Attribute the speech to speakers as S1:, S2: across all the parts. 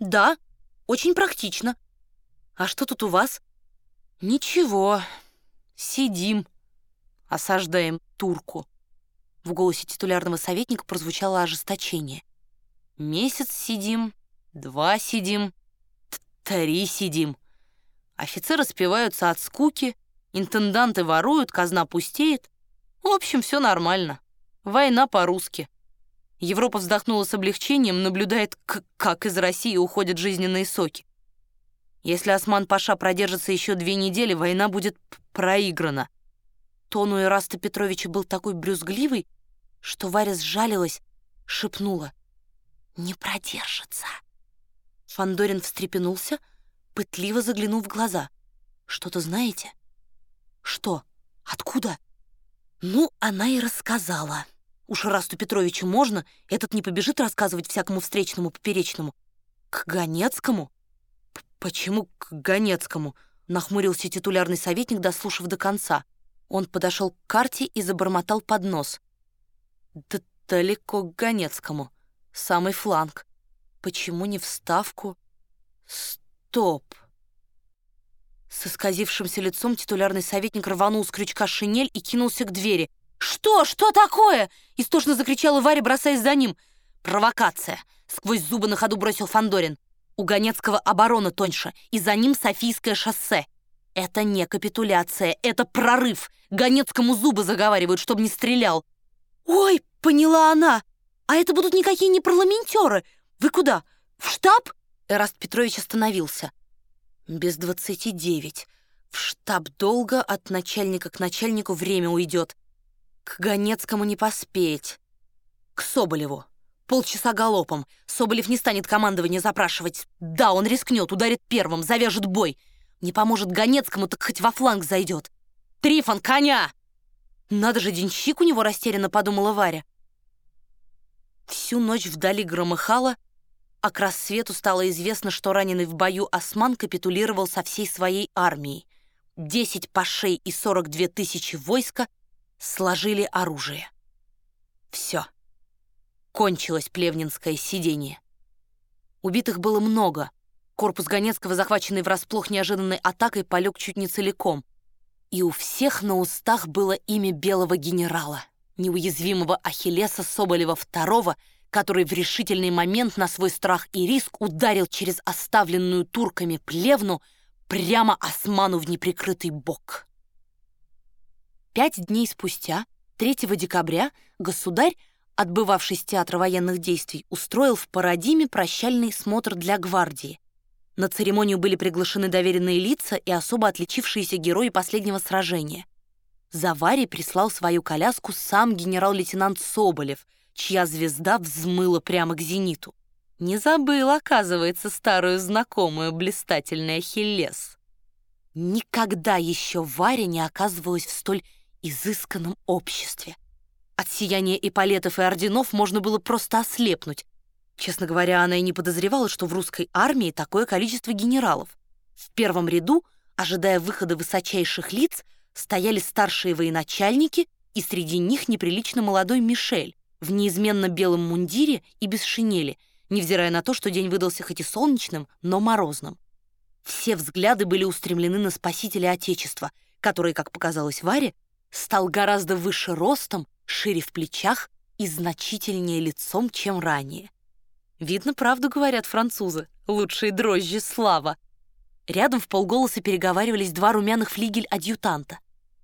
S1: Да, очень практично. А что тут у вас?
S2: Ничего, сидим, осаждаем турку.
S1: В голосе титулярного советника прозвучало ожесточение.
S2: Месяц сидим, два сидим, три сидим. Офицеры спиваются от скуки, интенданты воруют, казна пустеет. В общем, все нормально. Война по-русски. Европа вздохнула с облегчением, наблюдает, как из России уходят жизненные соки. Если Осман Паша продержится еще две недели, война будет проиграна.
S1: Тон у Ираста Петровича был такой брюзгливый, что Варя сжалилась, шепнула. «Не продержится». Фандорин встрепенулся, пытливо заглянув в глаза. «Что-то знаете?» «Что? Откуда?» «Ну, она и рассказала». Уж Расту Петровичу можно, этот не побежит рассказывать всякому встречному поперечному. К Ганецкому? П Почему к Ганецкому? Нахмурился титулярный советник, дослушав до конца. Он подошел к карте и забормотал под нос. Да далеко к Ганецкому. Самый фланг. Почему не в Ставку? Стоп. С исказившимся лицом титулярный советник рванул с крючка шинель и кинулся к двери. «Что? Что такое?» — истошно закричала Варя, бросаясь за ним. «Провокация!» — сквозь зубы на ходу бросил Фандорин. «У Ганецкого оборона тоньше, и за ним Софийское шоссе. Это не капитуляция, это прорыв. Ганецкому зубы заговаривают, чтобы не стрелял». «Ой, поняла она! А это будут никакие не парламентеры. Вы куда? В штаб?» Эраст Петрович остановился. «Без двадцати девять. В штаб долго, от начальника к начальнику время уйдет. К Ганецкому не поспеть. К Соболеву. Полчаса галопом. Соболев не станет командование запрашивать. Да, он рискнет, ударит первым, завяжет бой. Не поможет Ганецкому, так хоть во фланг зайдет. Трифон, коня! Надо же, денщик у него растерянно, подумала Варя. Всю ночь вдали громыхало, а к рассвету стало известно, что раненый в бою осман капитулировал со всей своей армией. Десять пашей и сорок две тысячи войска — сложили оружие. Все. Кончилось плевнинское сидение. Убитых было много. Корпус Ганецкого, захваченный врасплох неожиданной атакой, полег чуть не целиком. И у всех на устах было имя белого генерала, неуязвимого Ахиллеса Соболева II, который в решительный момент на свой страх и риск ударил через оставленную турками плевну прямо осману в неприкрытый бок. Пять дней спустя, 3 декабря, государь, отбывавший с театра военных действий, устроил в Парадиме прощальный смотр для гвардии. На церемонию были приглашены доверенные лица и особо отличившиеся герои последнего сражения. За Варей прислал свою коляску сам генерал-лейтенант Соболев, чья звезда взмыла прямо к зениту. Не забыл, оказывается, старую знакомую блистательный Ахиллес. Никогда еще Варя не оказывалась в столь изысканном обществе. От сияния эполетов и орденов можно было просто ослепнуть. Честно говоря, она и не подозревала, что в русской армии такое количество генералов. В первом ряду, ожидая выхода высочайших лиц, стояли старшие военачальники, и среди них неприлично молодой Мишель в неизменно белом мундире и без шинели, невзирая на то, что день выдался хоть и солнечным, но морозным. Все взгляды были устремлены на спасителя Отечества, который, как показалось Варе, стал гораздо выше ростом, шире в плечах и значительнее лицом, чем ранее. Видно, правду говорят французы, лучшие дрожжи слава. Рядом в полголоса переговаривались два румяных флигель-адъютанта.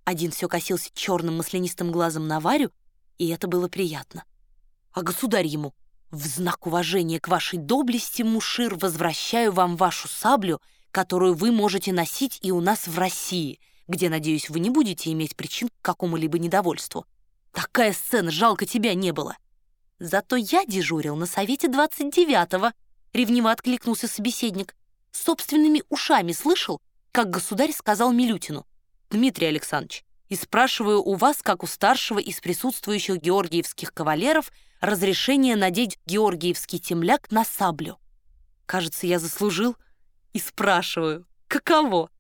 S1: Один все косился черным маслянистым глазом на Варю, и это было приятно. А государь ему, в знак уважения к вашей доблести, Мушир, возвращаю вам вашу саблю, которую вы можете носить и у нас в России — где, надеюсь, вы не будете иметь причин к какому-либо недовольству. Такая сцена, жалко тебя не было. Зато я дежурил на совете 29-го, ревниво откликнулся собеседник. Собственными ушами слышал, как государь сказал Милютину. Дмитрий Александрович, и спрашиваю у вас, как у старшего из присутствующих георгиевских кавалеров, разрешение надеть георгиевский темляк на саблю. Кажется, я заслужил и спрашиваю, каково?